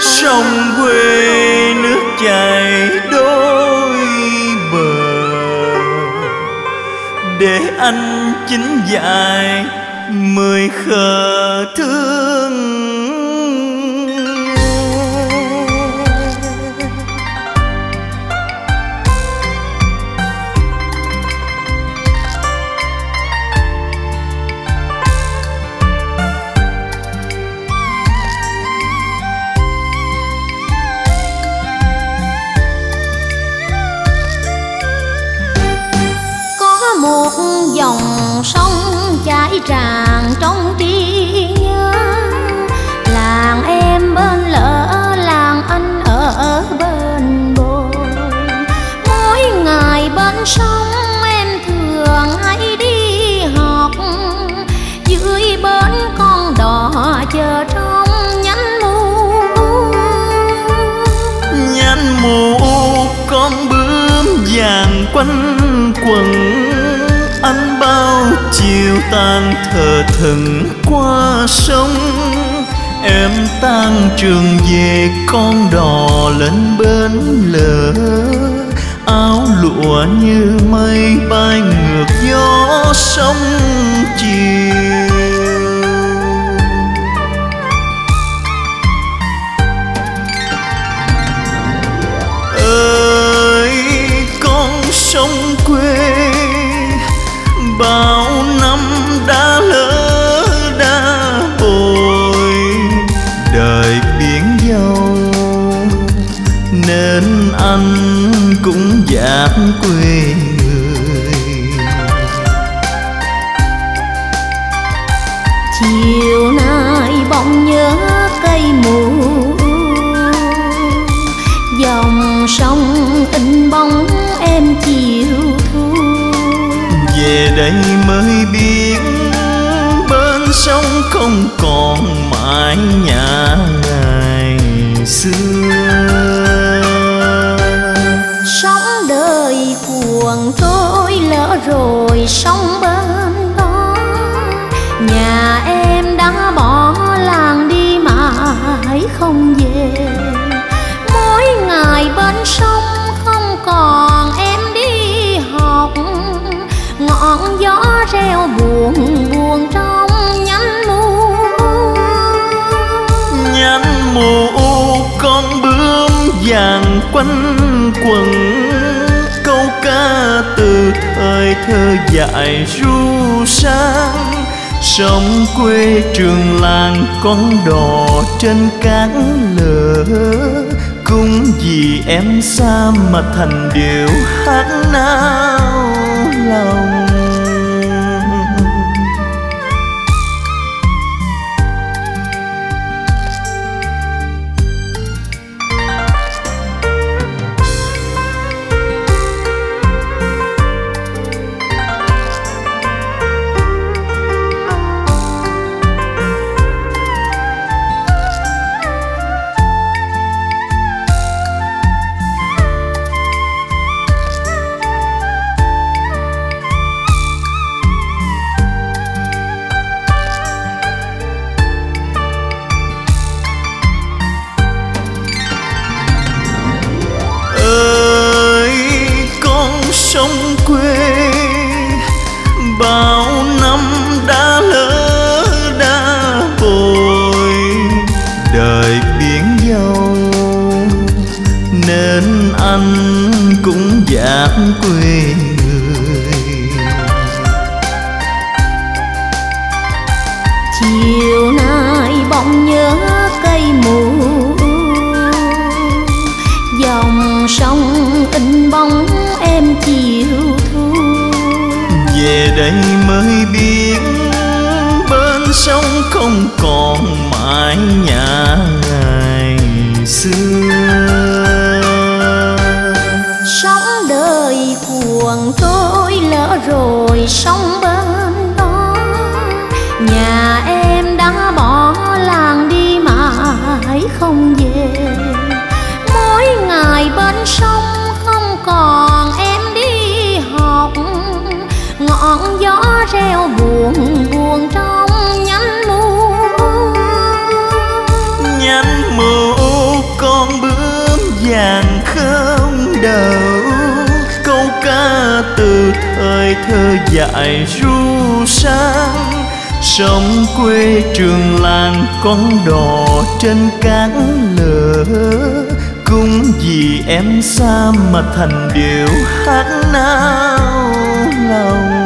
sông quê nước chảy đôi bờ. Để anh chính dài mười khờ thương. Dòng sông chảy tràn trong trí nhớ. Làng em bên lỡ, làng anh ở bên bồi. Mỗi ngày bên sông em thường hay đi học. Dưới bến con đò chờ trong nhánh mu. nhánh mù con bướm vàng quanh quần anh. Yêu chiều tan thờ thừng qua sông. Em tan trường về con đò lên bến lỡ áo lụa như mây bay ngược gió sông chiều. Ơi, con sông quê, bao anh cũng dạt quê người. Chiều nay bỗng nhớ cây mù dòng sông in bóng em chiều thu. Về đây mới biết bên sông không còn mãi nhà ngày xưa đời cuồng tôi lỡ rồi sông bên đó nhà em đã bỏ làng đi mãi không về. Mỗi ngày bên sông không còn em đi học. Ngọn gió reo buồn buồn trong nhánh mùa nhánh mù con bướm vàng quanh quần câu ca từ thời thơ dại ru sang. Sông quê trường làng con đò trên cán lỡ cũng vì em xa mà thành điệu hát nao lòng dòng sông in bóng em chiều thu. Về đây mới biết bên sông không còn mãi nhà ngày xưa. Sóng đời cuồng trôi lỡ rồi sông bên đó. Nhà em đã bỏ làng đi mãi không về sông, không còn em đi học. Ngọn gió reo buồn buồn trong nhánh mu nhánh mu con bướm vàng không đầu. Câu ca từ thời thơ dại ru sang. Sông quê trường làng con đò trên cát lửa cũng vì em xa mà thành điệu hát nao lòng